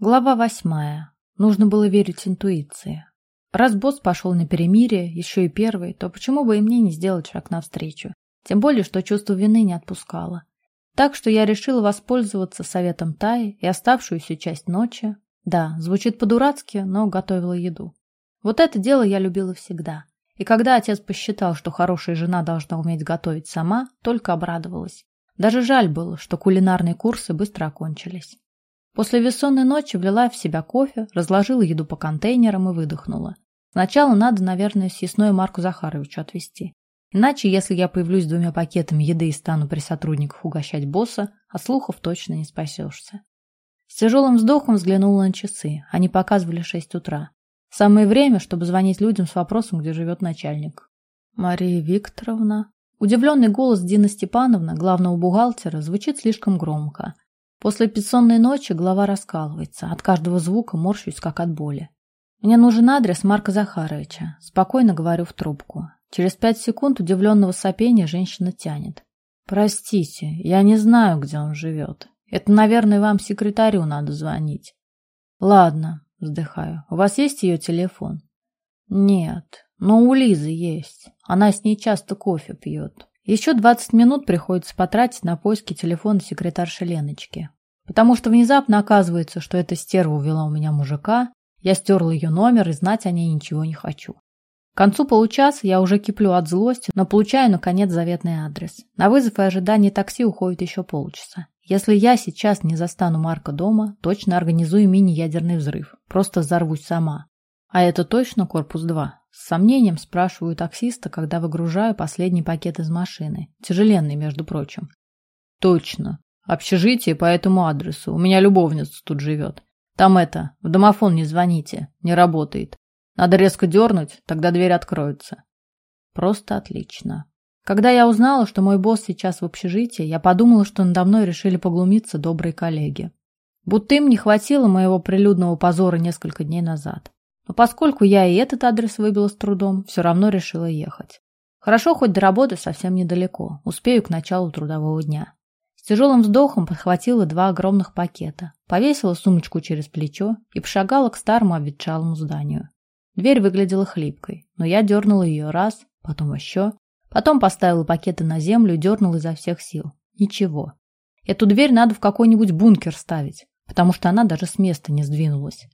Глава восьмая. Нужно было верить интуиции. Раз босс пошел на перемирие, еще и первый, то почему бы и мне не сделать шаг навстречу? Тем более, что чувство вины не отпускало. Так что я решила воспользоваться советом Таи и оставшуюся часть ночи. Да, звучит по-дурацки, но готовила еду. Вот это дело я любила всегда. И когда отец посчитал, что хорошая жена должна уметь готовить сама, только обрадовалась. Даже жаль было, что кулинарные курсы быстро окончились. После бессонной ночи влила в себя кофе, разложила еду по контейнерам и выдохнула. Сначала надо, наверное, съестное Марку Захаровичу отвезти. Иначе, если я появлюсь двумя пакетами еды и стану при сотрудниках угощать босса, от слухов точно не спасешься. С тяжелым вздохом взглянула на часы. Они показывали шесть утра. Самое время, чтобы звонить людям с вопросом, где живет начальник. Мария Викторовна. Удивленный голос Дины Степановны, главного бухгалтера, звучит слишком громко – После бессонной ночи голова раскалывается. От каждого звука морщусь, как от боли. Мне нужен адрес Марка Захаровича. Спокойно говорю в трубку. Через пять секунд удивленного сопения женщина тянет. Простите, я не знаю, где он живет. Это, наверное, вам секретарю надо звонить. Ладно, вздыхаю. У вас есть ее телефон? Нет, но у Лизы есть. Она с ней часто кофе пьет. Еще 20 минут приходится потратить на поиски телефона секретарши Леночки. Потому что внезапно оказывается, что эта стерва увела у меня мужика, я стерла ее номер и знать о ней ничего не хочу. К концу получаса я уже киплю от злости, но получаю, наконец, заветный адрес. На вызов и ожидание такси уходит еще полчаса. Если я сейчас не застану Марка дома, точно организую мини-ядерный взрыв. Просто взорвусь сама. А это точно корпус 2? С сомнением спрашиваю таксиста, когда выгружаю последний пакет из машины. Тяжеленный, между прочим. Точно. Общежитие по этому адресу. У меня любовница тут живет. Там это, в домофон не звоните, не работает. Надо резко дернуть, тогда дверь откроется. Просто отлично. Когда я узнала, что мой босс сейчас в общежитии, я подумала, что надо мной решили поглумиться добрые коллеги. Будто им не хватило моего прилюдного позора несколько дней назад. Но поскольку я и этот адрес выбила с трудом, все равно решила ехать. Хорошо, хоть до работы совсем недалеко, успею к началу трудового дня. С тяжелым вздохом подхватила два огромных пакета, повесила сумочку через плечо и пошагала к старому обветшалому зданию. Дверь выглядела хлипкой, но я дернула ее раз, потом еще, потом поставила пакеты на землю и дернула изо всех сил. Ничего. Эту дверь надо в какой-нибудь бункер ставить, потому что она даже с места не сдвинулась.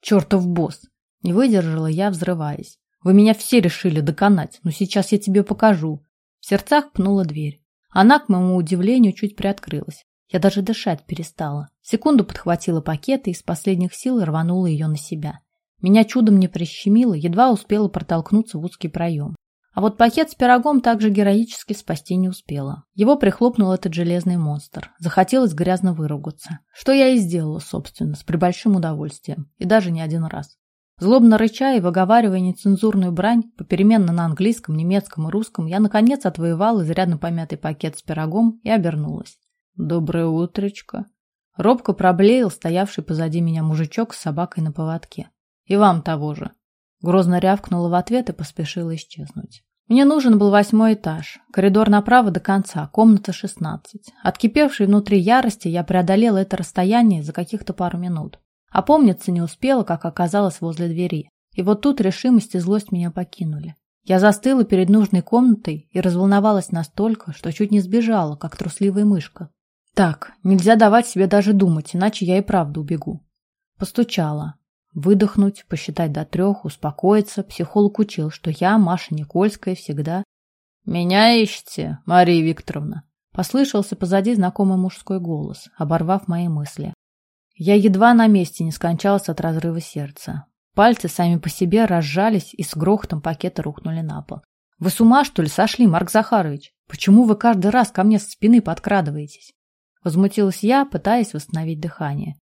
Чертов босс! Не выдержала я, взрываясь. Вы меня все решили доконать, но сейчас я тебе покажу. В сердцах пнула дверь. Она, к моему удивлению, чуть приоткрылась. Я даже дышать перестала. Секунду подхватила пакет и из последних сил рванула ее на себя. Меня чудом не прищемило, едва успела протолкнуться в узкий проем. А вот пакет с пирогом также героически спасти не успела. Его прихлопнул этот железный монстр. Захотелось грязно выругаться. Что я и сделала, собственно, с прибольшим удовольствием. И даже не один раз. Злобно рыча и выговаривая нецензурную брань, попеременно на английском, немецком и русском, я, наконец, отвоевал изрядно помятый пакет с пирогом и обернулась. «Доброе утречко!» Робко проблеял стоявший позади меня мужичок с собакой на поводке. «И вам того же!» Грозно рявкнула в ответ и поспешила исчезнуть. Мне нужен был восьмой этаж, коридор направо до конца, комната шестнадцать. Откипевшей внутри ярости я преодолела это расстояние за каких-то пару минут. Опомниться не успела, как оказалась возле двери. И вот тут решимость и злость меня покинули. Я застыла перед нужной комнатой и разволновалась настолько, что чуть не сбежала, как трусливая мышка. Так, нельзя давать себе даже думать, иначе я и правда убегу. Постучала. Выдохнуть, посчитать до трех, успокоиться. Психолог учил, что я, Маша Никольская, всегда... «Меня ищете, Мария Викторовна?» Послышался позади знакомый мужской голос, оборвав мои мысли. Я едва на месте не скончалась от разрыва сердца. Пальцы сами по себе разжались и с грохотом пакеты рухнули на пол. «Вы с ума, что ли, сошли, Марк Захарович? Почему вы каждый раз ко мне со спины подкрадываетесь?» Возмутилась я, пытаясь восстановить дыхание.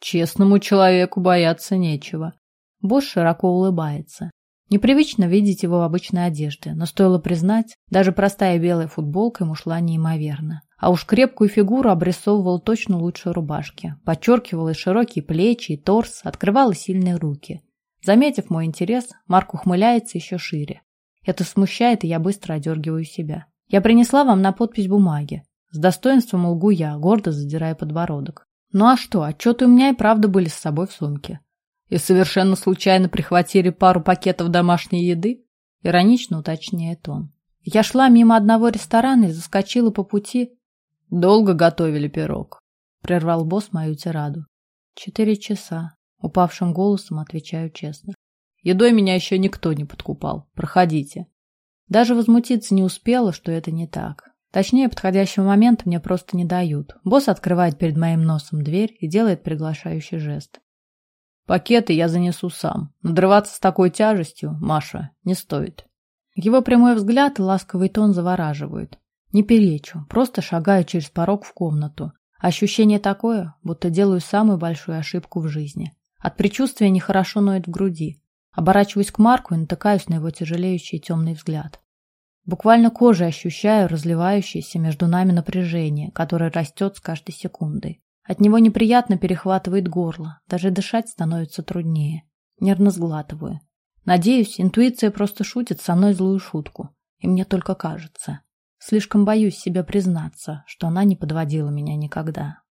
«Честному человеку бояться нечего». Босс широко улыбается. Непривычно видеть его в обычной одежде, но стоило признать, даже простая белая футболка ему шла неимоверно. А уж крепкую фигуру обрисовывал точно лучше рубашки. Подчеркивал и широкие плечи, и торс, открывал и сильные руки. Заметив мой интерес, Марк ухмыляется еще шире. Это смущает, и я быстро одергиваю себя. Я принесла вам на подпись бумаги. С достоинством лгу я, гордо задирая подбородок. Ну а что, отчеты у меня и правда были с собой в сумке. И совершенно случайно прихватили пару пакетов домашней еды? Иронично уточняет он. Я шла мимо одного ресторана и заскочила по пути. Долго готовили пирог. Прервал босс мою тираду. Четыре часа. Упавшим голосом отвечаю честно. Едой меня еще никто не подкупал. Проходите. Даже возмутиться не успела, что это не так. Точнее, подходящего момента мне просто не дают. Босс открывает перед моим носом дверь и делает приглашающий жест. Пакеты я занесу сам. Надрываться с такой тяжестью, Маша, не стоит. Его прямой взгляд и ласковый тон завораживают. Не перечу, просто шагаю через порог в комнату. Ощущение такое, будто делаю самую большую ошибку в жизни. От предчувствия нехорошо ноет в груди. Оборачиваюсь к Марку и натыкаюсь на его тяжелеющий темный взгляд. Буквально кожей ощущаю разливающееся между нами напряжение, которое растет с каждой секундой. От него неприятно перехватывает горло, даже дышать становится труднее. Нервно сглатываю. Надеюсь, интуиция просто шутит со мной злую шутку. И мне только кажется. Слишком боюсь себе признаться, что она не подводила меня никогда.